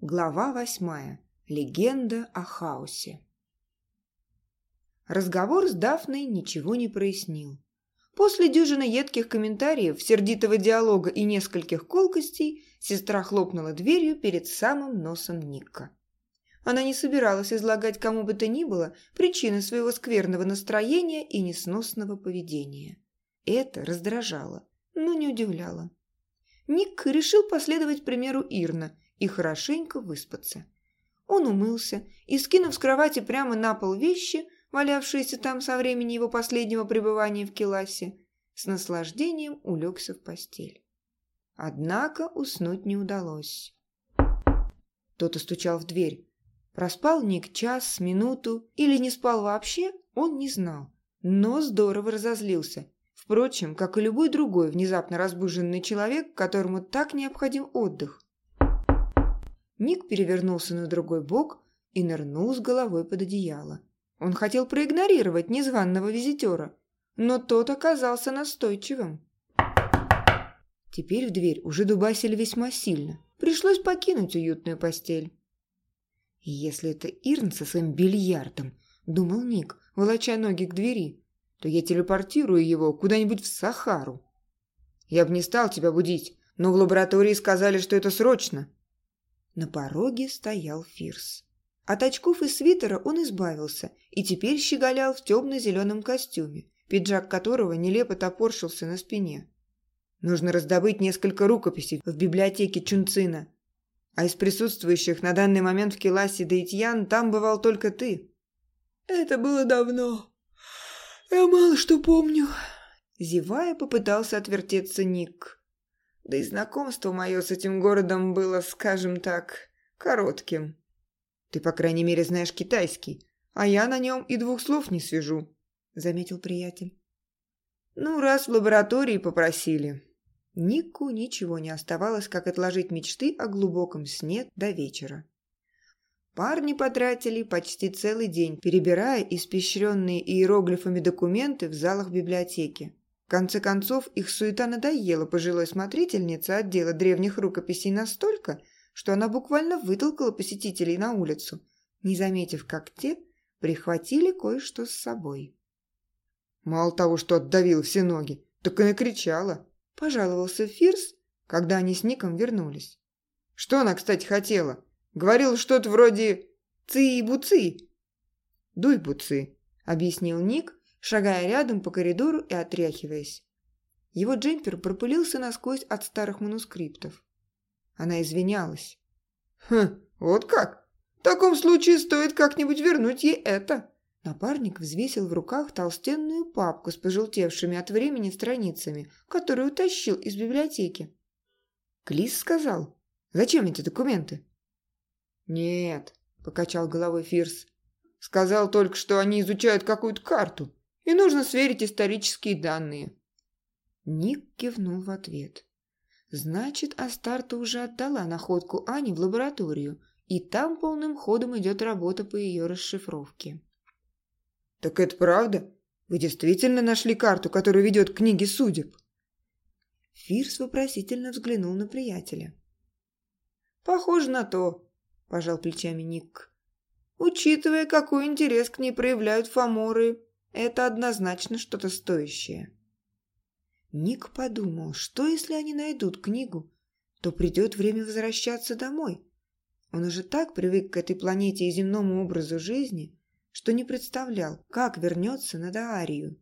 Глава восьмая. Легенда о хаосе. Разговор с Дафной ничего не прояснил. После дюжины едких комментариев, сердитого диалога и нескольких колкостей сестра хлопнула дверью перед самым носом Никка. Она не собиралась излагать кому бы то ни было причины своего скверного настроения и несносного поведения. Это раздражало, но не удивляло. Ник решил последовать примеру Ирна – и хорошенько выспаться. Он умылся и, скинув с кровати прямо на пол вещи, валявшиеся там со времени его последнего пребывания в Келасе, с наслаждением улегся в постель. Однако уснуть не удалось. Кто-то стучал в дверь. Проспал Ник час, минуту или не спал вообще, он не знал. Но здорово разозлился. Впрочем, как и любой другой внезапно разбуженный человек, которому так необходим отдых. Ник перевернулся на другой бок и нырнул с головой под одеяло. Он хотел проигнорировать незваного визитера, но тот оказался настойчивым. Теперь в дверь уже дубасили весьма сильно. Пришлось покинуть уютную постель. «Если это Ирн со своим бильярдом», — думал Ник, волоча ноги к двери, «то я телепортирую его куда-нибудь в Сахару». «Я бы не стал тебя будить, но в лаборатории сказали, что это срочно», на пороге стоял Фирс. От очков и свитера он избавился и теперь щеголял в темно-зеленом костюме, пиджак которого нелепо топорщился на спине. Нужно раздобыть несколько рукописей в библиотеке Чунцина. А из присутствующих на данный момент в Келасе Дейтьян там бывал только ты. Это было давно. Я мало что помню. Зевая, попытался отвертеться Ник. Да и знакомство мое с этим городом было, скажем так, коротким. Ты, по крайней мере, знаешь китайский, а я на нем и двух слов не свяжу, — заметил приятель. Ну, раз в лаборатории попросили. Нику ничего не оставалось, как отложить мечты о глубоком сне до вечера. Парни потратили почти целый день, перебирая испещренные иероглифами документы в залах библиотеки. В конце концов, их суета надоела пожилой смотрительнице отдела древних рукописей настолько, что она буквально вытолкала посетителей на улицу, не заметив, как те прихватили кое-что с собой. «Мало того, что отдавил все ноги, так и накричала», – пожаловался Фирс, когда они с Ником вернулись. «Что она, кстати, хотела? Говорила что-то вроде «ци-буци». «Дуй-буци», – объяснил Ник, шагая рядом по коридору и отряхиваясь. Его джемпер пропылился насквозь от старых манускриптов. Она извинялась. «Хм, вот как? В таком случае стоит как-нибудь вернуть ей это». Напарник взвесил в руках толстенную папку с пожелтевшими от времени страницами, которую утащил из библиотеки. Клис сказал, «Зачем эти документы?» «Нет», — покачал головой Фирс. «Сказал только, что они изучают какую-то карту и нужно сверить исторические данные». Ник кивнул в ответ. «Значит, Астарта уже отдала находку Ани в лабораторию, и там полным ходом идет работа по ее расшифровке». «Так это правда? Вы действительно нашли карту, которая ведет к книге судеб?» Фирс вопросительно взглянул на приятеля. «Похоже на то», – пожал плечами Ник. «Учитывая, какой интерес к ней проявляют фаморы, это однозначно что-то стоящее. Ник подумал, что если они найдут книгу, то придет время возвращаться домой. Он уже так привык к этой планете и земному образу жизни, что не представлял, как вернется на Даарию.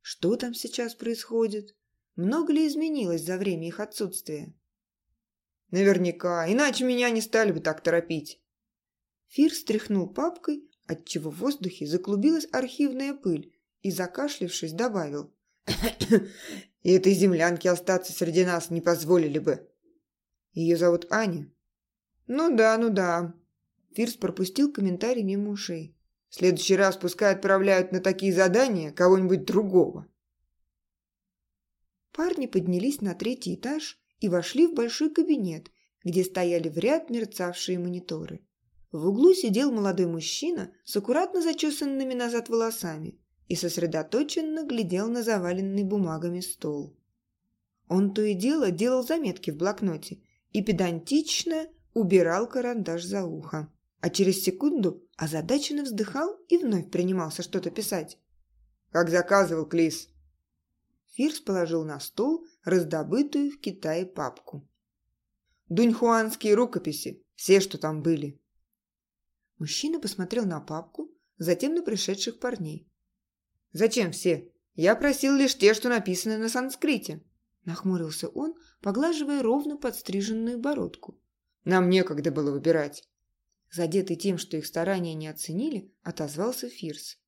Что там сейчас происходит? Много ли изменилось за время их отсутствия? Наверняка, иначе меня не стали бы так торопить. Фир стряхнул папкой, отчего в воздухе заклубилась архивная пыль и, закашлившись, добавил. «И этой землянке остаться среди нас не позволили бы. Ее зовут Аня?» «Ну да, ну да». Фирс пропустил комментарий мимо ушей. «В следующий раз пускай отправляют на такие задания кого-нибудь другого». Парни поднялись на третий этаж и вошли в большой кабинет, где стояли в ряд мерцавшие мониторы. В углу сидел молодой мужчина с аккуратно зачесанными назад волосами и сосредоточенно глядел на заваленный бумагами стол. Он то и дело делал заметки в блокноте и педантично убирал карандаш за ухо, а через секунду озадаченно вздыхал и вновь принимался что-то писать. «Как заказывал Клис». Фирс положил на стол раздобытую в Китае папку. «Дуньхуанские рукописи, все, что там были». Мужчина посмотрел на папку, затем на пришедших парней. «Зачем все? Я просил лишь те, что написаны на санскрите», – нахмурился он, поглаживая ровно подстриженную бородку. «Нам некогда было выбирать». Задетый тем, что их старания не оценили, отозвался Фирс.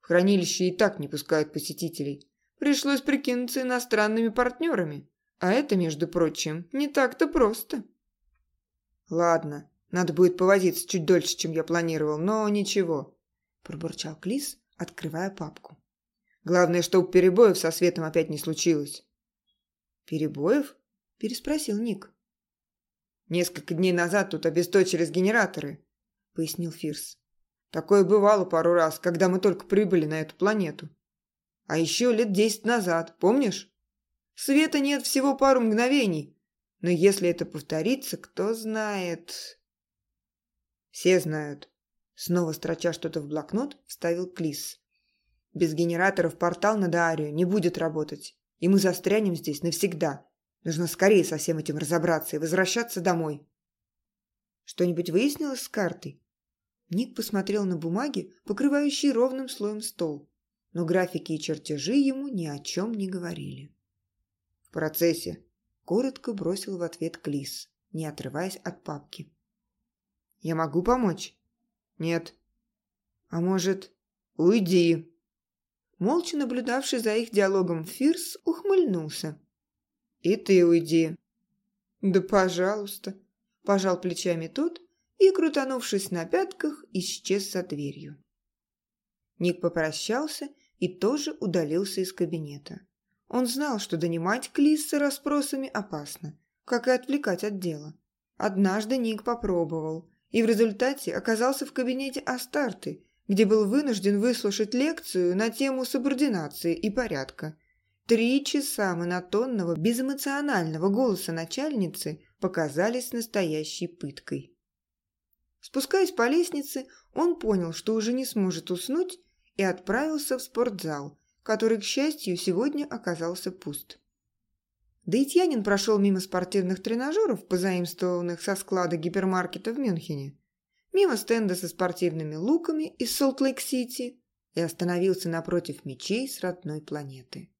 «В хранилище и так не пускают посетителей. Пришлось прикинуться иностранными партнерами. А это, между прочим, не так-то просто». «Ладно, надо будет повозиться чуть дольше, чем я планировал, но ничего», – пробурчал Клис, открывая папку. «Главное, чтобы перебоев со светом опять не случилось». «Перебоев?» – переспросил Ник. «Несколько дней назад тут обесточились генераторы», – пояснил Фирс. «Такое бывало пару раз, когда мы только прибыли на эту планету. А еще лет десять назад, помнишь? Света нет всего пару мгновений, но если это повторится, кто знает...» «Все знают», – снова строча что-то в блокнот, вставил Клис. «Без генераторов портал на Даарию не будет работать, и мы застрянем здесь навсегда». Нужно скорее со всем этим разобраться и возвращаться домой. Что-нибудь выяснилось с картой? Ник посмотрел на бумаги, покрывающие ровным слоем стол, но графики и чертежи ему ни о чем не говорили. В процессе коротко бросил в ответ Клис, не отрываясь от папки. «Я могу помочь?» «Нет». «А может, уйди?» Молча наблюдавший за их диалогом Фирс ухмыльнулся. «И ты уйди». «Да пожалуйста», – пожал плечами тот и, крутанувшись на пятках, исчез за дверью. Ник попрощался и тоже удалился из кабинета. Он знал, что донимать Клисса расспросами опасно, как и отвлекать от дела. Однажды Ник попробовал, и в результате оказался в кабинете Астарты, где был вынужден выслушать лекцию на тему субординации и порядка, Три часа монотонного, безэмоционального голоса начальницы показались настоящей пыткой. Спускаясь по лестнице, он понял, что уже не сможет уснуть, и отправился в спортзал, который, к счастью, сегодня оказался пуст. Даитьянин прошел мимо спортивных тренажеров, позаимствованных со склада гипермаркета в Мюнхене, мимо стенда со спортивными луками из Солт-Лейк-Сити и остановился напротив мечей с родной планеты.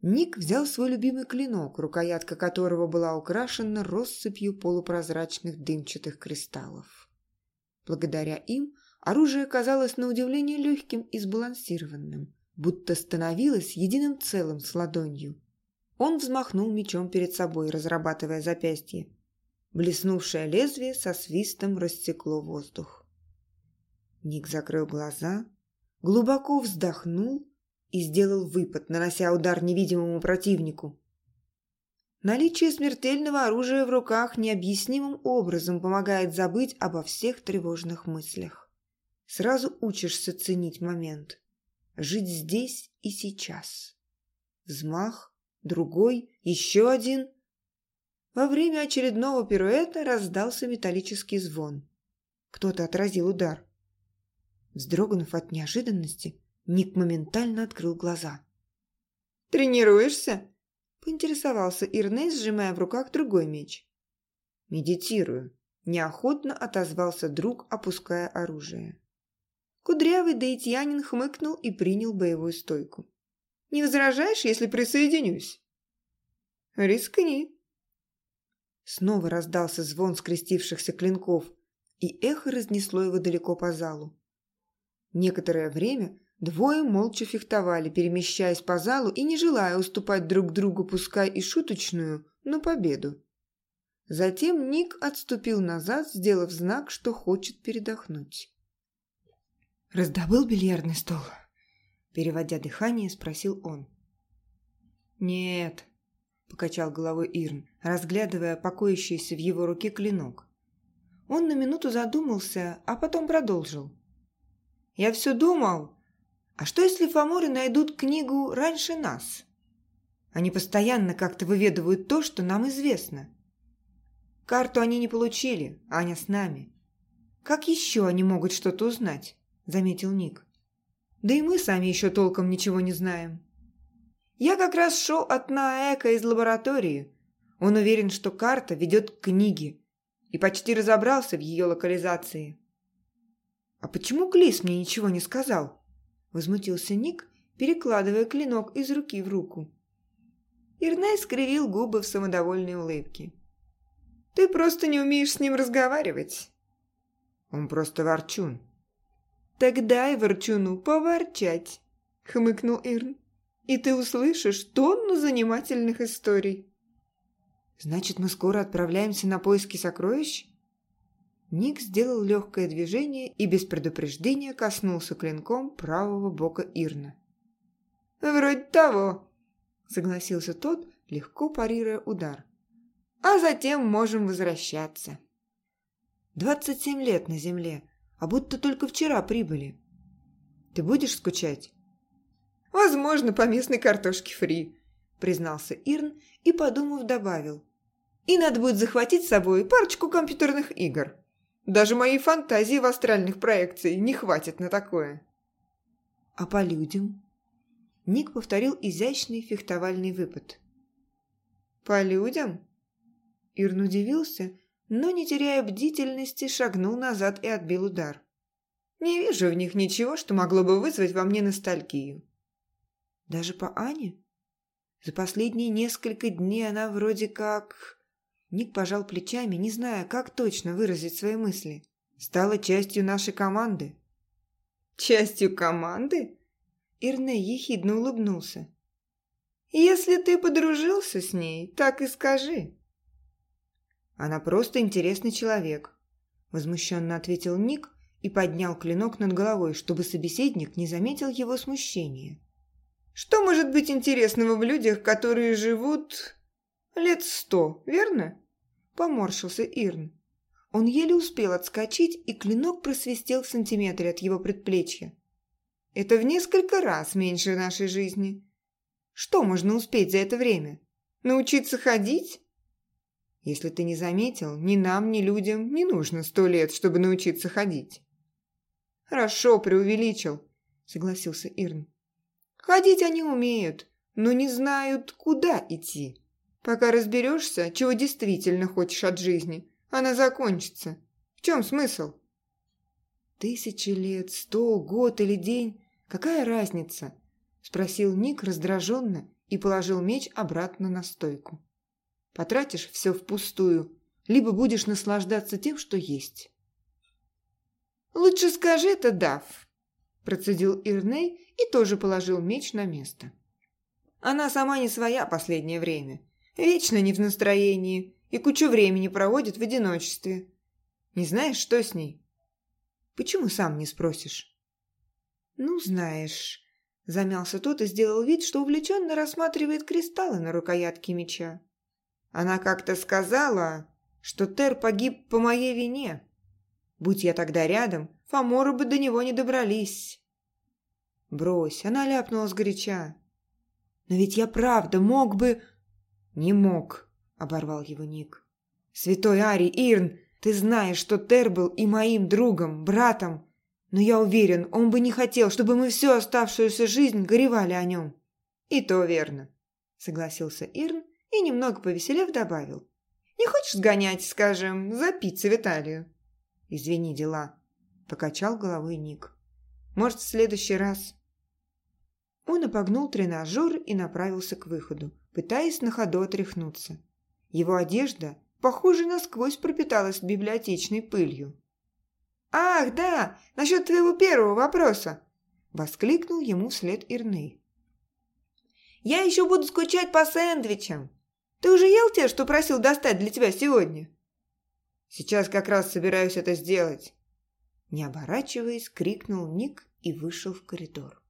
Ник взял свой любимый клинок, рукоятка которого была украшена россыпью полупрозрачных дымчатых кристаллов. Благодаря им оружие казалось на удивление легким и сбалансированным, будто становилось единым целым с ладонью. Он взмахнул мечом перед собой, разрабатывая запястье. Блеснувшее лезвие со свистом рассекло воздух. Ник закрыл глаза, глубоко вздохнул и сделал выпад, нанося удар невидимому противнику. Наличие смертельного оружия в руках необъяснимым образом помогает забыть обо всех тревожных мыслях. Сразу учишься ценить момент. Жить здесь и сейчас. Взмах, другой, еще один. Во время очередного пируэта раздался металлический звон. Кто-то отразил удар. Вздрогнув от неожиданности, Ник моментально открыл глаза. «Тренируешься?» – поинтересовался Ирней, сжимая в руках другой меч. «Медитирую», – неохотно отозвался друг, опуская оружие. Кудрявый даитьянин хмыкнул и принял боевую стойку. «Не возражаешь, если присоединюсь?» «Рискни». Снова раздался звон скрестившихся клинков, и эхо разнесло его далеко по залу. Некоторое время Двое молча фехтовали, перемещаясь по залу и не желая уступать друг другу, пускай и шуточную, но победу. Затем Ник отступил назад, сделав знак, что хочет передохнуть. «Раздобыл бильярдный стол?» Переводя дыхание, спросил он. «Нет», – покачал головой Ирн, разглядывая покоящийся в его руке клинок. Он на минуту задумался, а потом продолжил. «Я все думал, а что, если Фаморы найдут книгу раньше нас? Они постоянно как-то выведывают то, что нам известно. Карту они не получили, Аня с нами. Как еще они могут что-то узнать? Заметил Ник. Да и мы сами еще толком ничего не знаем. Я как раз шел от Наэка из лаборатории. Он уверен, что карта ведет к книге и почти разобрался в ее локализации. «А почему Клис мне ничего не сказал?» Возмутился Ник, перекладывая клинок из руки в руку. Ирней скривил губы в самодовольной улыбке. «Ты просто не умеешь с ним разговаривать». «Он просто ворчун». «Тогда и ворчуну поворчать», — хмыкнул Ирн и ты услышишь тонну занимательных историй. Значит, мы скоро отправляемся на поиски сокровищ? Ник сделал легкое движение и без предупреждения коснулся клинком правого бока Ирна. «Вроде того», — согласился тот, легко парируя удар. «А затем можем возвращаться». «Двадцать семь лет на земле, а будто только вчера прибыли. Ты будешь скучать?» Возможно, по местной картошке фри», – признался Ирн и, подумав, добавил. «И надо будет захватить с собой парочку компьютерных игр. Даже моей фантазии в астральных проекциях не хватит на такое». «А по людям?» Ник повторил изящный фехтовальный выпад. «По людям?» Ирн удивился, но, не теряя бдительности, шагнул назад и отбил удар. «Не вижу в них ничего, что могло бы вызвать во мне ностальгию. Даже по Ане? За последние несколько дней она вроде как... Ник пожал плечами, не зная, как точно выразить свои мысли. Стала частью нашей команды. «Частью команды?» Ирне ехидно улыбнулся. «Если ты подружился с ней, так и скажи». «Она просто интересный человек», – возмущенно ответил Ник и поднял клинок над головой, чтобы собеседник не заметил его смущения. Что может быть интересного в людях, которые живут лет сто, верно?» Поморщился Ирн. Он еле успел отскочить, и клинок просвистел в сантиметре от его предплечья. «Это в несколько раз меньше нашей жизни. Что можно успеть за это время? Научиться ходить?» «Если ты не заметил, ни нам, ни людям не нужно сто лет, чтобы научиться ходить». «Хорошо, преувеличил», — согласился Ирн. Ходить они умеют, но не знают, куда идти. Пока разберешься, чего действительно хочешь от жизни, она закончится. В чем смысл? Тысячи лет, сто, год или день. Какая разница? Спросил Ник раздраженно и положил меч обратно на стойку. Потратишь все впустую, либо будешь наслаждаться тем, что есть. «Лучше скажи это, Дав», – процедил Ирней и тоже положил меч на место. Она сама не своя последнее время. Вечно не в настроении и кучу времени проводит в одиночестве. Не знаешь, что с ней? Почему сам не спросишь? Ну, знаешь... Замялся тот и сделал вид, что увлеченно рассматривает кристаллы на рукоятке меча. Она как-то сказала, что Тер погиб по моей вине. Будь я тогда рядом, Фоморы бы до него не добрались. Брось, она ляпнула сгоряча. Но ведь я правда мог бы... Не мог, оборвал его Ник. Святой Ари, Ирн, ты знаешь, что Тер был и моим другом, братом. Но я уверен, он бы не хотел, чтобы мы всю оставшуюся жизнь горевали о нем. И то верно, согласился Ирн и, немного повеселев, добавил. Не хочешь сгонять, скажем, запиться в Италию? Извини, дела, покачал головой Ник. Может, в следующий раз. Он обогнул тренажер и направился к выходу, пытаясь на ходу отряхнуться. Его одежда, похоже, насквозь пропиталась библиотечной пылью. «Ах, да, насчет твоего первого вопроса!» – воскликнул ему вслед Ирней. «Я еще буду скучать по сэндвичам. Ты уже ел те, что просил достать для тебя сегодня?» «Сейчас как раз собираюсь это сделать». Не оборачиваясь, крикнул Ник и вышел в коридор.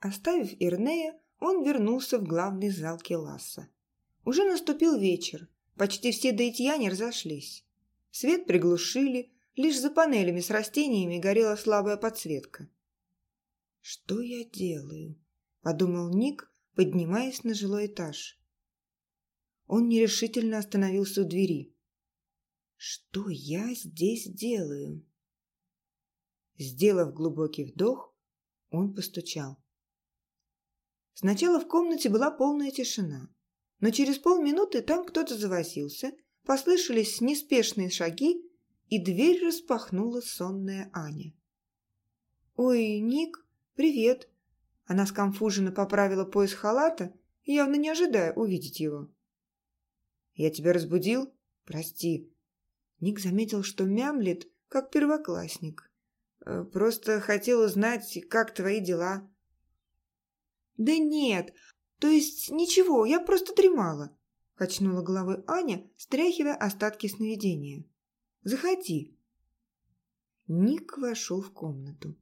Оставив Ирнея, он вернулся в главный зал Келаса. Уже наступил вечер, почти все дейтьяне разошлись. Свет приглушили, лишь за панелями с растениями горела слабая подсветка. «Что я делаю?» – подумал Ник, поднимаясь на жилой этаж. Он нерешительно остановился у двери. «Что я здесь делаю?» Сделав глубокий вдох, он постучал. Сначала в комнате была полная тишина, но через полминуты там кто-то завозился, послышались неспешные шаги, и дверь распахнула сонная Аня. «Ой, Ник, привет!» Она скомфуженно поправила пояс халата, явно не ожидая увидеть его. «Я тебя разбудил? Прости». Ник заметил, что мямлет, как первоклассник. «Э, «Просто хотел узнать, как твои дела». «Да нет, то есть ничего, я просто дремала», – качнула головой Аня, стряхивая остатки сновидения. «Заходи». Ник вошел в комнату.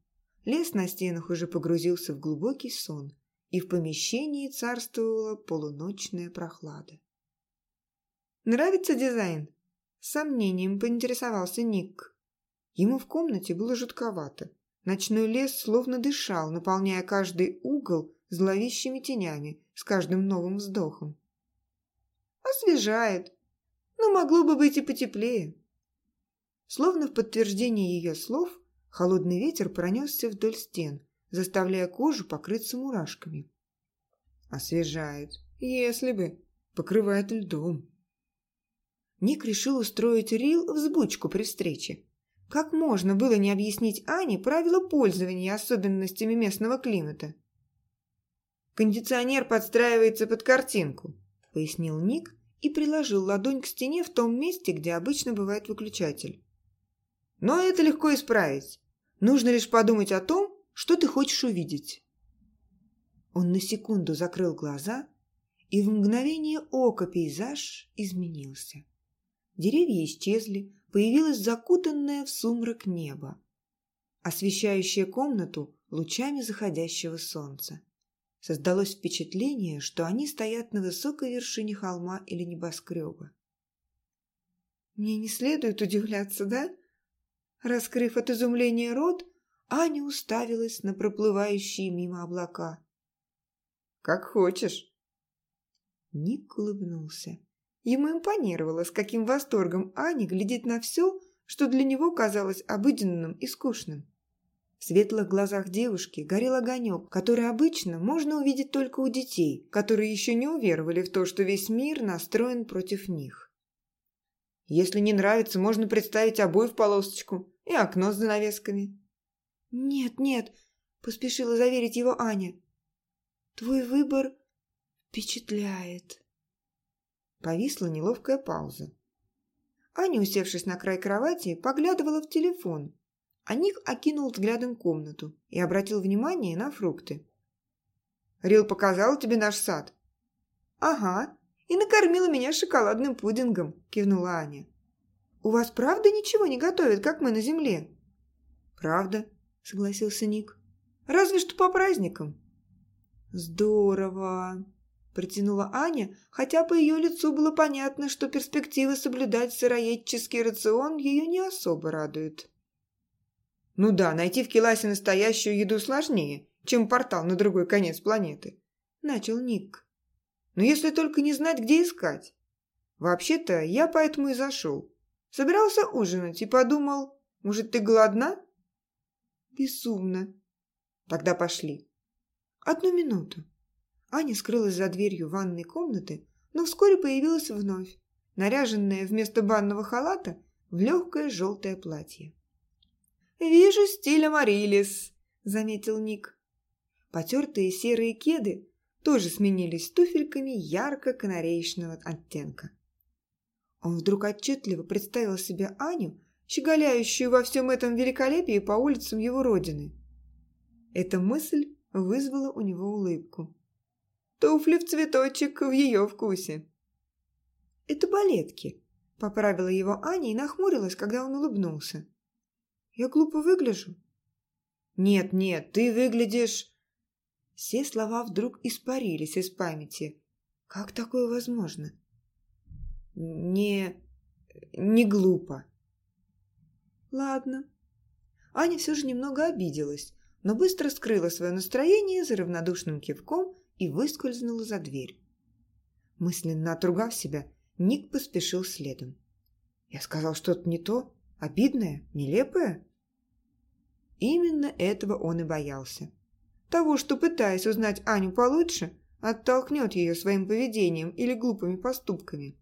Лес на стенах уже погрузился в глубокий сон, и в помещении царствовала полуночная прохлада. «Нравится дизайн?» С сомнением поинтересовался Ник. Ему в комнате было жутковато. Ночной лес словно дышал, наполняя каждый угол зловещими тенями с каждым новым вздохом. «Освежает. Но могло бы быть и потеплее». Словно в подтверждение ее слов, холодный ветер пронесся вдоль стен, заставляя кожу покрыться мурашками. «Освежает. Если бы. Покрывает льдом». Ник решил устроить Рил взбучку при встрече. Как можно было не объяснить Ане правила пользования особенностями местного климата? «Кондиционер подстраивается под картинку», – пояснил Ник и приложил ладонь к стене в том месте, где обычно бывает выключатель. «Но это легко исправить. Нужно лишь подумать о том, что ты хочешь увидеть». Он на секунду закрыл глаза, и в мгновение ока пейзаж изменился. Деревья исчезли, появилось закутанное в сумрак небо, освещающее комнату лучами заходящего солнца. Создалось впечатление, что они стоят на высокой вершине холма или небоскреба. «Мне не следует удивляться, да?» Раскрыв от изумления рот, Аня уставилась на проплывающие мимо облака. «Как хочешь». Ник улыбнулся. Ему импонировало, с каким восторгом Аня глядит на все, что для него казалось обыденным и скучным. В светлых глазах девушки горел огонек, который обычно можно увидеть только у детей, которые еще не уверовали в то, что весь мир настроен против них. Если не нравится, можно представить обои в полосочку и окно с занавесками. «Нет, нет», – поспешила заверить его Аня. «Твой выбор впечатляет». Повисла неловкая пауза. Аня, усевшись на край кровати, поглядывала в телефон. А Ник окинул взглядом комнату и обратил внимание на фрукты. «Рил показал тебе наш сад?» «Ага, и накормила меня шоколадным пудингом», – кивнула Аня. «У вас правда ничего не готовят, как мы на земле?» «Правда», – согласился Ник. «Разве что по праздникам». «Здорово!» Протянула Аня, хотя по ее лицу было понятно, что перспектива соблюдать сыроедческий рацион ее не особо радует. «Ну да, найти в Келасе настоящую еду сложнее, чем портал на другой конец планеты», – начал Ник. «Но если только не знать, где искать. Вообще-то я поэтому и зашел. Собирался ужинать и подумал, может, ты голодна?» «Безумно». «Тогда пошли». «Одну минуту». Аня скрылась за дверью ванной комнаты, но вскоре появилась вновь, наряженная вместо банного халата в легкое желтое платье. «Вижу стиль Амарилис», — заметил Ник. Потертые серые кеды тоже сменились туфельками ярко-канареечного оттенка. Он вдруг отчетливо представил себе Аню, щеголяющую во всем этом великолепии по улицам его родины. Эта мысль вызвала у него улыбку. Туфли в цветочек в ее вкусе. «Это балетки», – поправила его Аня и нахмурилась, когда он улыбнулся. «Я глупо выгляжу?» «Нет, нет, ты выглядишь...» Все слова вдруг испарились из памяти. «Как такое возможно?» «Не... не глупо». «Ладно». Аня все же немного обиделась, но быстро скрыла свое настроение за равнодушным кивком и выскользнула за дверь. Мысленно отругав себя, Ник поспешил следом. Я сказал что-то не то, обидное, нелепое? Именно этого он и боялся. Того, что, пытаясь узнать Аню получше, оттолкнет ее своим поведением или глупыми поступками.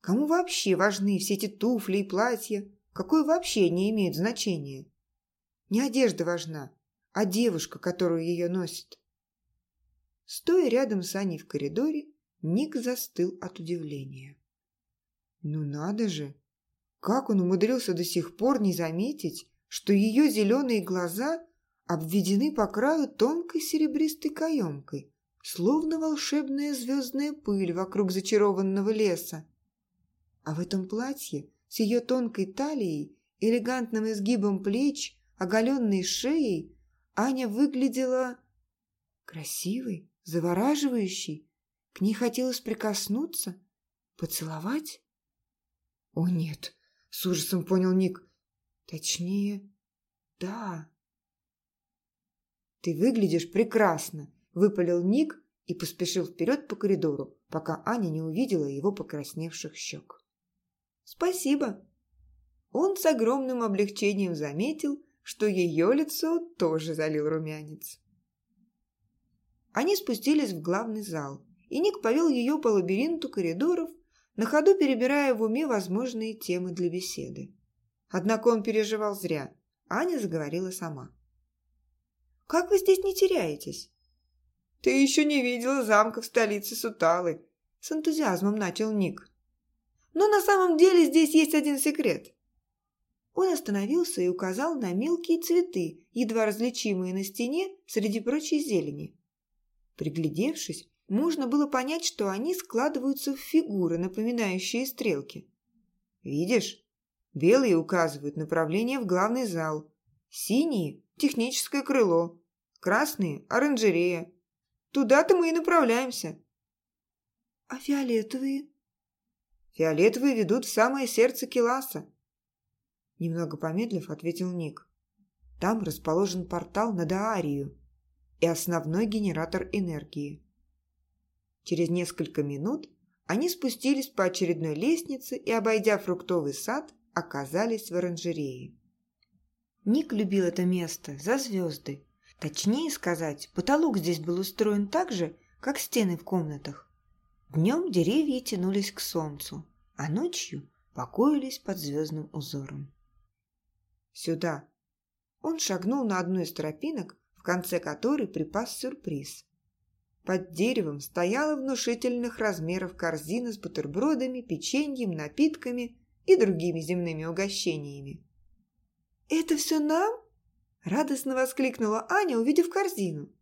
Кому вообще важны все эти туфли и платья? Какое вообще не имеют значения? Не одежда важна, а девушка, которую ее носит. Стоя рядом с Аней в коридоре, Ник застыл от удивления. Ну надо же! Как он умудрился до сих пор не заметить, что ее зеленые глаза обведены по краю тонкой серебристой каемкой, словно волшебная звездная пыль вокруг зачарованного леса. А в этом платье с ее тонкой талией, элегантным изгибом плеч, оголенной шеей, Аня выглядела красивой, завораживающей. К ней хотелось прикоснуться, поцеловать. «О, нет!» — с ужасом понял Ник. «Точнее, да». «Ты выглядишь прекрасно!» — выпалил Ник и поспешил вперед по коридору, пока Аня не увидела его покрасневших щек. «Спасибо!» Он с огромным облегчением заметил, что ее лицо тоже залил румянец. Они спустились в главный зал, и Ник повел ее по лабиринту коридоров, на ходу перебирая в уме возможные темы для беседы. Однако он переживал зря. Аня заговорила сама. «Как вы здесь не теряетесь?» «Ты еще не видела замка в столице Суталы», — с энтузиазмом начал Ник. «Но на самом деле здесь есть один секрет. Он остановился и указал на мелкие цветы, едва различимые на стене среди прочей зелени. Приглядевшись, можно было понять, что они складываются в фигуры, напоминающие стрелки. «Видишь? Белые указывают направление в главный зал, синие – техническое крыло, красные – оранжерея. Туда-то мы и направляемся». «А фиолетовые?» «Фиолетовые ведут в самое сердце Келаса. Немного помедлив, ответил Ник. Там расположен портал на Даарию и основной генератор энергии. Через несколько минут они спустились по очередной лестнице и, обойдя фруктовый сад, оказались в оранжерее. Ник любил это место за звезды. Точнее сказать, потолок здесь был устроен так же, как стены в комнатах. Днем деревья тянулись к солнцу, а ночью покоились под звездным узором. Сюда!» Он шагнул на одну из тропинок, в конце которой припас сюрприз. Под деревом стояла внушительных размеров корзина с бутербродами, печеньем, напитками и другими земными угощениями. «Это все нам?» – радостно воскликнула Аня, увидев корзину.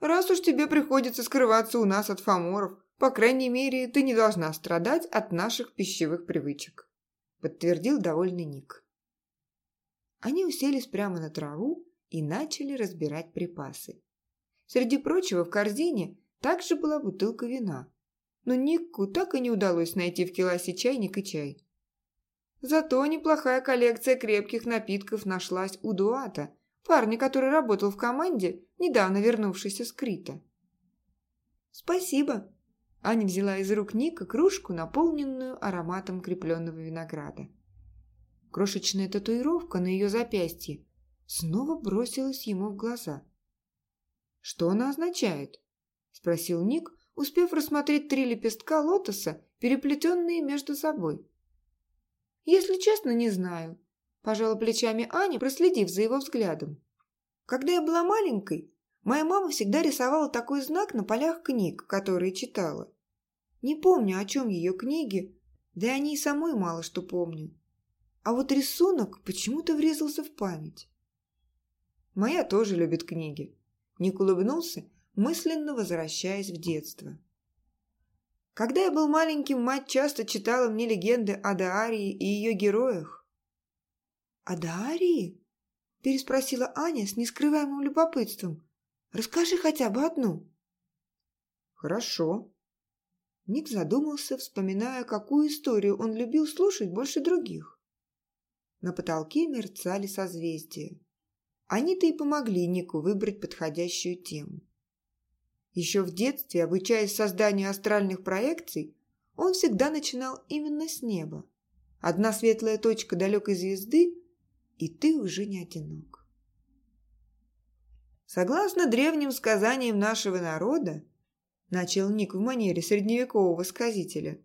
«Раз уж тебе приходится скрываться у нас от фаморов, по крайней мере, ты не должна страдать от наших пищевых привычек», – подтвердил довольный Ник. Они уселись прямо на траву и начали разбирать припасы. Среди прочего в корзине также была бутылка вина, но Никку так и не удалось найти в келасе чайник и чай. Зато неплохая коллекция крепких напитков нашлась у Дуата, парня, который работал в команде, недавно вернувшийся с Крита. «Спасибо!» Аня взяла из рук Ника кружку, наполненную ароматом крепленного винограда. Крошечная татуировка на ее запястье снова бросилась ему в глаза. «Что она означает?» – спросил Ник, успев рассмотреть три лепестка лотоса, переплетенные между собой. «Если честно, не знаю», – пожала плечами Аня, проследив за его взглядом. «Когда я была маленькой, моя мама всегда рисовала такой знак на полях книг, которые читала. Не помню, о чем ее книги, да и о ней самой мало что помню а вот рисунок почему-то врезался в память. Моя тоже любит книги. Ник улыбнулся, мысленно возвращаясь в детство. Когда я был маленьким, мать часто читала мне легенды о Даарии и ее героях. «О Даарии?» – переспросила Аня с нескрываемым любопытством. «Расскажи хотя бы одну». «Хорошо». Ник задумался, вспоминая, какую историю он любил слушать больше других. На потолке мерцали созвездия. Они-то и помогли Нику выбрать подходящую тему. Еще в детстве, обучаясь созданию астральных проекций, он всегда начинал именно с неба. Одна светлая точка далекой звезды, и ты уже не одинок. Согласно древним сказаниям нашего народа, начал Ник в манере средневекового сказителя,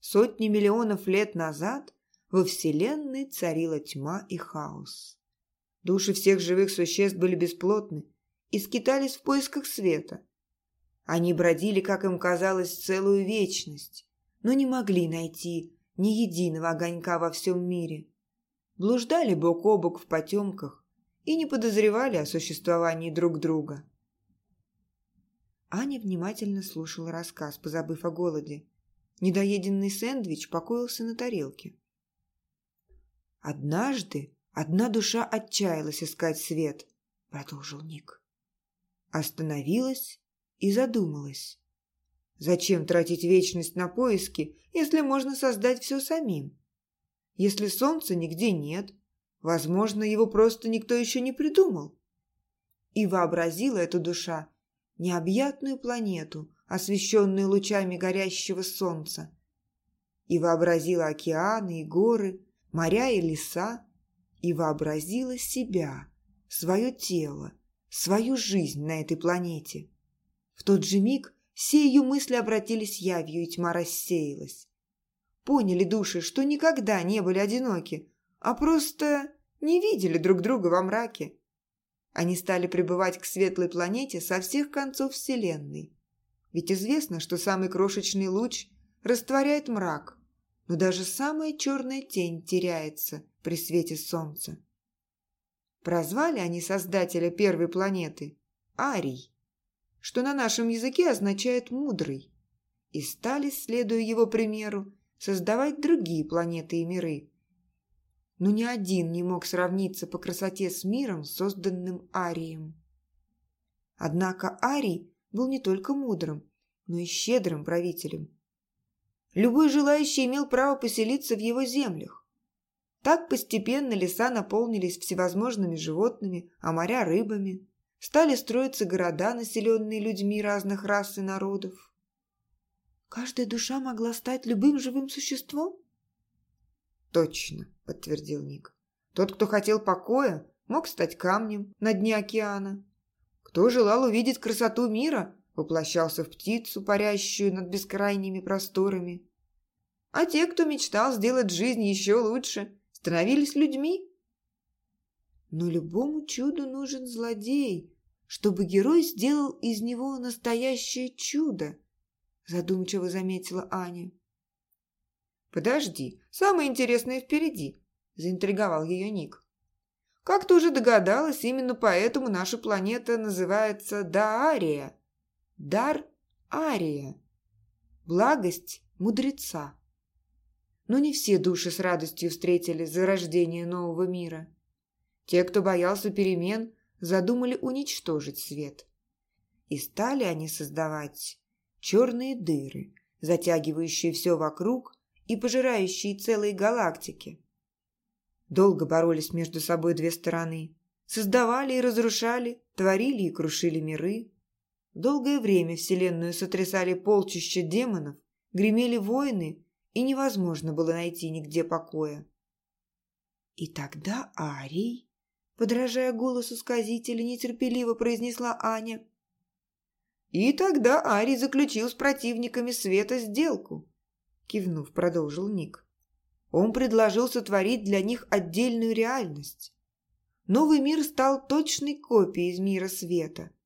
сотни миллионов лет назад во Вселенной царила тьма и хаос. Души всех живых существ были бесплотны и скитались в поисках света. Они бродили, как им казалось, целую вечность, но не могли найти ни единого огонька во всем мире. Блуждали бок о бок в потемках и не подозревали о существовании друг друга. Аня внимательно слушала рассказ, позабыв о голоде. Недоеденный сэндвич покоился на тарелке. Однажды одна душа отчаялась искать свет, продолжил Ник. Остановилась и задумалась. Зачем тратить вечность на поиски, если можно создать все самим? Если солнца нигде нет, возможно, его просто никто еще не придумал. И вообразила эта душа необъятную планету, освещенную лучами горящего солнца. И вообразила океаны и горы, моря и леса, и вообразила себя, свое тело, свою жизнь на этой планете. В тот же миг все ее мысли обратились явью, и тьма рассеялась. Поняли души, что никогда не были одиноки, а просто не видели друг друга во мраке. Они стали пребывать к светлой планете со всех концов Вселенной. Ведь известно, что самый крошечный луч растворяет мрак, но даже самая черная тень теряется при свете солнца. Прозвали они создателя первой планеты Арий, что на нашем языке означает «мудрый», и стали, следуя его примеру, создавать другие планеты и миры. Но ни один не мог сравниться по красоте с миром, созданным Арием. Однако Арий был не только мудрым, но и щедрым правителем. Любой желающий имел право поселиться в его землях. Так постепенно леса наполнились всевозможными животными, а моря – рыбами. Стали строиться города, населенные людьми разных рас и народов. Каждая душа могла стать любым живым существом? «Точно», – подтвердил Ник. «Тот, кто хотел покоя, мог стать камнем на дне океана. Кто желал увидеть красоту мира, воплощался в птицу, парящую над бескрайними просторами. А те, кто мечтал сделать жизнь еще лучше, становились людьми. Но любому чуду нужен злодей, чтобы герой сделал из него настоящее чудо, задумчиво заметила Аня. «Подожди, самое интересное впереди», – заинтриговал ее Ник. «Как ты уже догадалась, именно поэтому наша планета называется Даария. Дар Ария. Благость мудреца. Но не все души с радостью встретили зарождение нового мира. Те, кто боялся перемен, задумали уничтожить свет. И стали они создавать черные дыры, затягивающие все вокруг и пожирающие целые галактики. Долго боролись между собой две стороны. Создавали и разрушали, творили и крушили миры. Долгое время Вселенную сотрясали полчища демонов, гремели войны, и невозможно было найти нигде покоя. И тогда Арий, подражая голосу сказителя, нетерпеливо произнесла Аня. И тогда Арий заключил с противниками света сделку, кивнув, продолжил Ник. Он предложил сотворить для них отдельную реальность. Новый мир стал точной копией из мира света –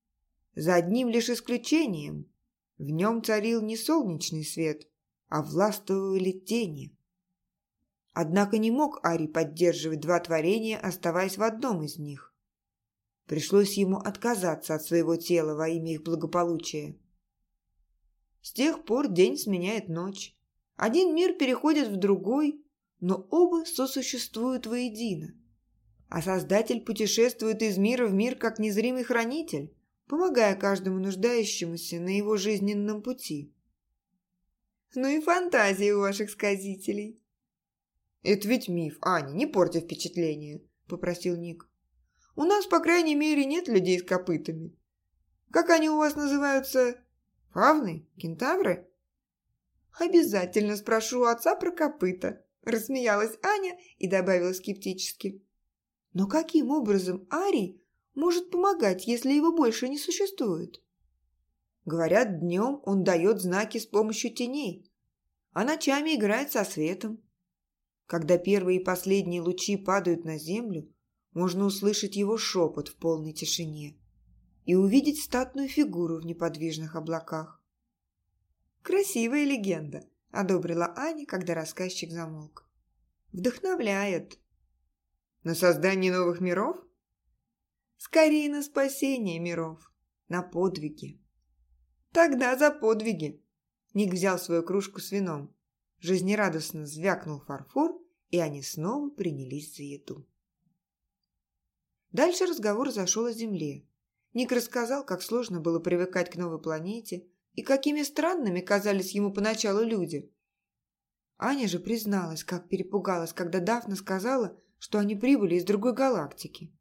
за одним лишь исключением. В нем царил не солнечный свет, а властвовали тени. Однако не мог Ари поддерживать два творения, оставаясь в одном из них. Пришлось ему отказаться от своего тела во имя их благополучия. С тех пор день сменяет ночь. Один мир переходит в другой, но оба сосуществуют воедино. А Создатель путешествует из мира в мир как незримый хранитель, помогая каждому нуждающемуся на его жизненном пути. Ну и фантазии у ваших сказителей. Это ведь миф, Аня, не порти впечатление, попросил Ник. У нас, по крайней мере, нет людей с копытами. Как они у вас называются? Фавны? Кентавры?» «Обязательно спрошу у отца про копыта», – рассмеялась Аня и добавила скептически. «Но каким образом Арий может помогать, если его больше не существует?» Говорят, днем он дает знаки с помощью теней, а ночами играет со светом. Когда первые и последние лучи падают на землю, можно услышать его шепот в полной тишине и увидеть статную фигуру в неподвижных облаках. «Красивая легенда», – одобрила Аня, когда рассказчик замолк. «Вдохновляет». «На создание новых миров?» «Скорее на спасение миров, на подвиги». «Тогда за подвиги!» Ник взял свою кружку с вином. Жизнерадостно звякнул фарфор, и они снова принялись за еду. Дальше разговор зашел о Земле. Ник рассказал, как сложно было привыкать к новой планете и какими странными казались ему поначалу люди. Аня же призналась, как перепугалась, когда Дафна сказала, что они прибыли из другой галактики.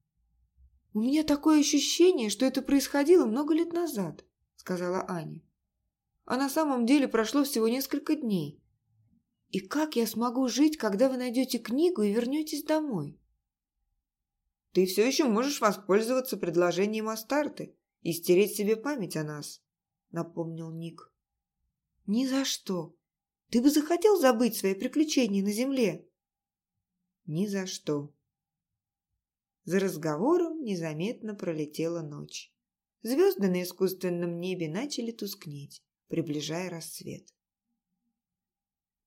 «У меня такое ощущение, что это происходило много лет назад», — сказала Аня. «А на самом деле прошло всего несколько дней. И как я смогу жить, когда вы найдете книгу и вернетесь домой?» «Ты все еще можешь воспользоваться предложением Астарты и стереть себе память о нас», — напомнил Ник. «Ни за что. Ты бы захотел забыть свои приключения на Земле?» «Ни за что». За разговором незаметно пролетела ночь. Звезды на искусственном небе начали тускнеть, приближая рассвет.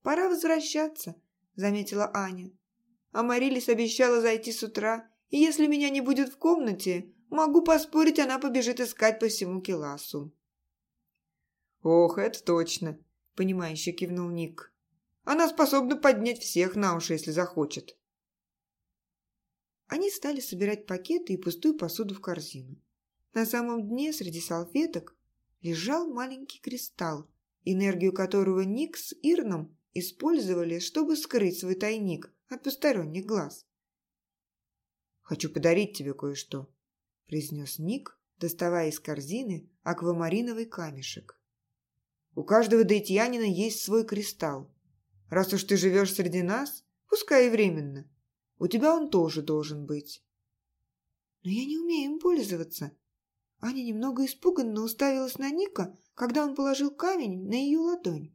«Пора возвращаться», — заметила Аня. Амарилис обещала зайти с утра и если меня не будет в комнате, могу поспорить, она побежит искать по всему Келасу». «Ох, это точно!» – понимающе кивнул Ник. «Она способна поднять всех на уши, если захочет». Они стали собирать пакеты и пустую посуду в корзину. На самом дне среди салфеток лежал маленький кристалл, энергию которого Ник с Ирном использовали, чтобы скрыть свой тайник от посторонних глаз. «Хочу подарить тебе кое-что», – произнес Ник, доставая из корзины аквамариновый камешек. «У каждого дейтьянина есть свой кристалл. Раз уж ты живешь среди нас, пускай и временно, у тебя он тоже должен быть». «Но я не умею им пользоваться». Аня немного испуганно уставилась на Ника, когда он положил камень на ее ладонь.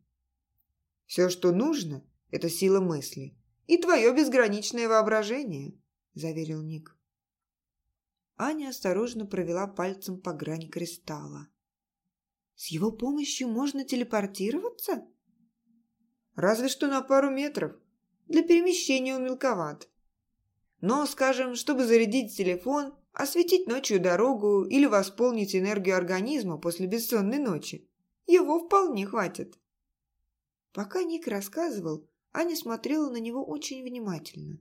«Все, что нужно, это сила мысли и твое безграничное воображение», – заверил Ник. Аня осторожно провела пальцем по грани кристалла. «С его помощью можно телепортироваться?» «Разве что на пару метров. Для перемещения он мелковат. Но, скажем, чтобы зарядить телефон, осветить ночью дорогу или восполнить энергию организма после бессонной ночи, его вполне хватит». Пока Ник рассказывал, Аня смотрела на него очень внимательно.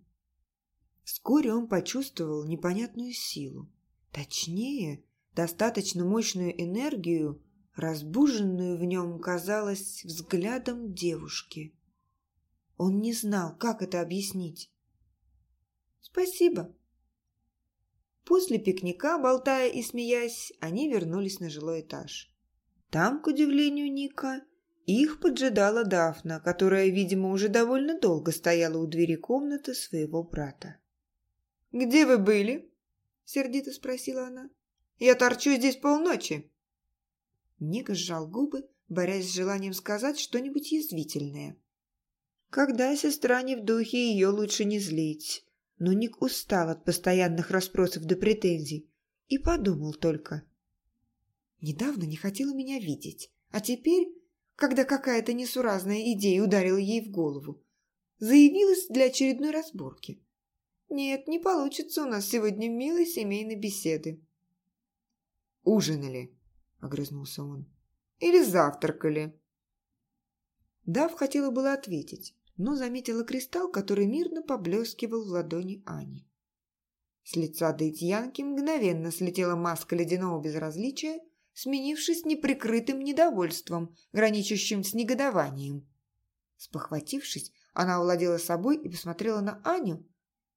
Вскоре он почувствовал непонятную силу. Точнее, достаточно мощную энергию, разбуженную в нем, казалось, взглядом девушки. Он не знал, как это объяснить. «Спасибо». После пикника, болтая и смеясь, они вернулись на жилой этаж. Там, к удивлению Ника, их поджидала Дафна, которая, видимо, уже довольно долго стояла у двери комнаты своего брата. «Где вы были?» – сердито спросила она. «Я торчу здесь полночи». Ник сжал губы, борясь с желанием сказать что-нибудь язвительное. Когда сестра не в духе, ее лучше не злить. Но Ник устал от постоянных расспросов до претензий и подумал только. Недавно не хотела меня видеть, а теперь, когда какая-то несуразная идея ударила ей в голову, заявилась для очередной разборки. «Нет, не получится у нас сегодня милой семейной беседы». «Ужинали», — огрызнулся он. «Или завтракали». Дав хотела было ответить, но заметила кристалл, который мирно поблескивал в ладони Ани. С лица Дейтьянки мгновенно слетела маска ледяного безразличия, сменившись неприкрытым недовольством, граничащим с негодованием. Спохватившись, она овладела собой и посмотрела на Аню,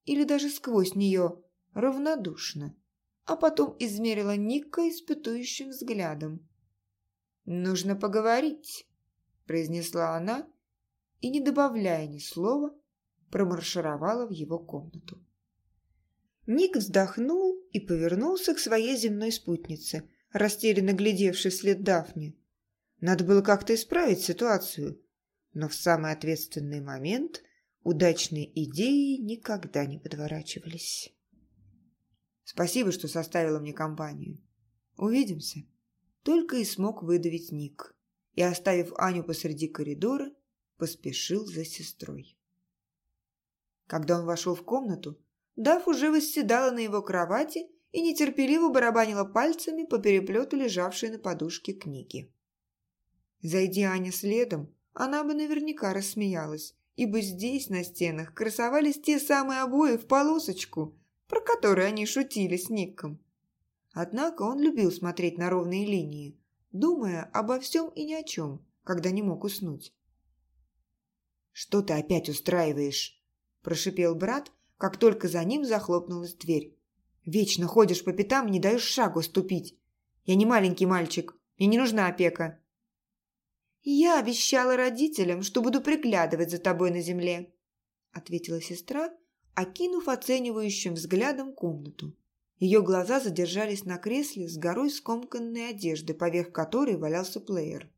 или даже сквозь нее, равнодушно. А потом измерила Ника испытующим взглядом. «Нужно поговорить», – произнесла она и, не добавляя ни слова, промаршировала в его комнату. Ник вздохнул и повернулся к своей земной спутнице, растерянно глядевшей вслед Дафне. Надо было как-то исправить ситуацию, но в самый ответственный момент удачные идеи никогда не подворачивались. «Спасибо, что составила мне компанию. Увидимся», — только и смог выдавить Ник, и, оставив Аню посреди коридора, поспешил за сестрой. Когда он вошел в комнату, Дав уже восседала на его кровати и нетерпеливо барабанила пальцами по переплету лежавшей на подушке книги. Зайди Аня следом, она бы наверняка рассмеялась, ибо здесь на стенах красовались те самые обои в полосочку, про которые они шутили с Ником. Однако он любил смотреть на ровные линии, думая обо всем и ни о чем, когда не мог уснуть. «Что ты опять устраиваешь?» – прошипел брат, как только за ним захлопнулась дверь. «Вечно ходишь по пятам, не даешь шагу ступить. Я не маленький мальчик, мне не нужна опека». «Я обещала родителям, что буду приглядывать за тобой на земле», – ответила сестра, окинув оценивающим взглядом комнату. Ее глаза задержались на кресле с горой скомканной одежды, поверх которой валялся плеер.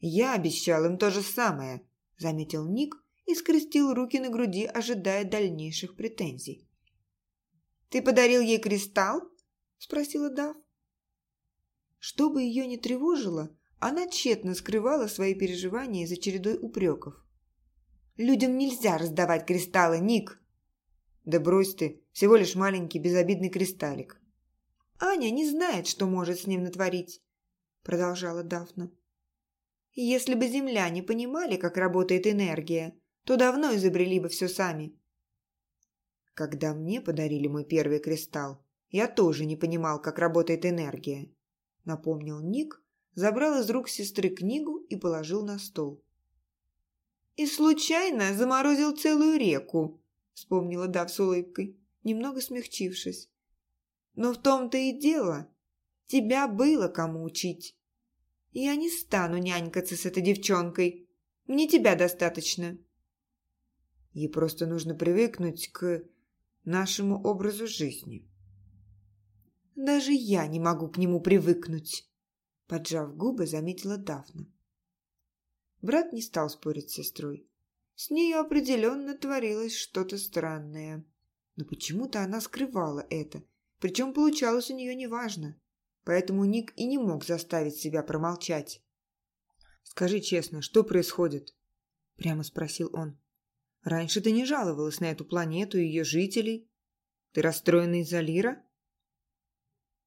«Я обещал им то же самое», – заметил Ник и скрестил руки на груди, ожидая дальнейших претензий. «Ты подарил ей кристалл?» – спросила Дав. Чтобы ее не тревожило, она тщетно скрывала свои переживания за чередой упреков. «Людям нельзя раздавать кристаллы, Ник!» «Да брось ты, всего лишь маленький безобидный кристаллик». «Аня не знает, что может с ним натворить», – продолжала Дафна. Если бы земляне понимали, как работает энергия, то давно изобрели бы все сами. Когда мне подарили мой первый кристалл, я тоже не понимал, как работает энергия. Напомнил Ник, забрал из рук сестры книгу и положил на стол. «И случайно заморозил целую реку», — вспомнила Дав с улыбкой, немного смягчившись. «Но в том-то и дело. Тебя было кому учить». Я не стану нянькаться с этой девчонкой. Мне тебя достаточно. Ей просто нужно привыкнуть к нашему образу жизни. Даже я не могу к нему привыкнуть, поджав губы, заметила Дафна. Брат не стал спорить с сестрой. С нею определенно творилось что-то странное. Но почему-то она скрывала это, причем получалось у нее неважно поэтому Ник и не мог заставить себя промолчать. «Скажи честно, что происходит?» – прямо спросил он. «Раньше ты не жаловалась на эту планету и ее жителей. Ты расстроена из-за Лира?»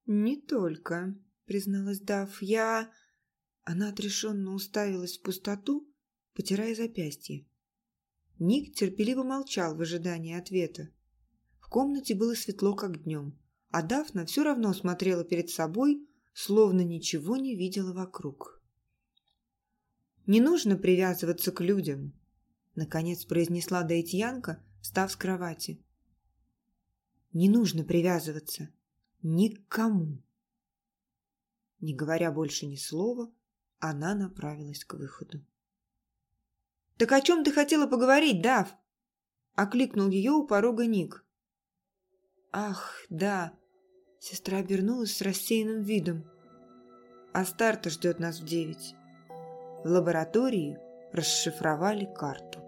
«Не только», – призналась Дав. «Я...» Она отрешенно уставилась в пустоту, потирая запястье. Ник терпеливо молчал в ожидании ответа. В комнате было светло, как днем а Дафна все равно смотрела перед собой, словно ничего не видела вокруг. «Не нужно привязываться к людям», — наконец произнесла Даитьянка, встав с кровати. «Не нужно привязываться. Никому». Не говоря больше ни слова, она направилась к выходу. «Так о чем ты хотела поговорить, Дав?» — окликнул ее у порога Ник. «Ах, да, Сестра обернулась с рассеянным видом. А старта ждет нас в девять. В лаборатории расшифровали карту.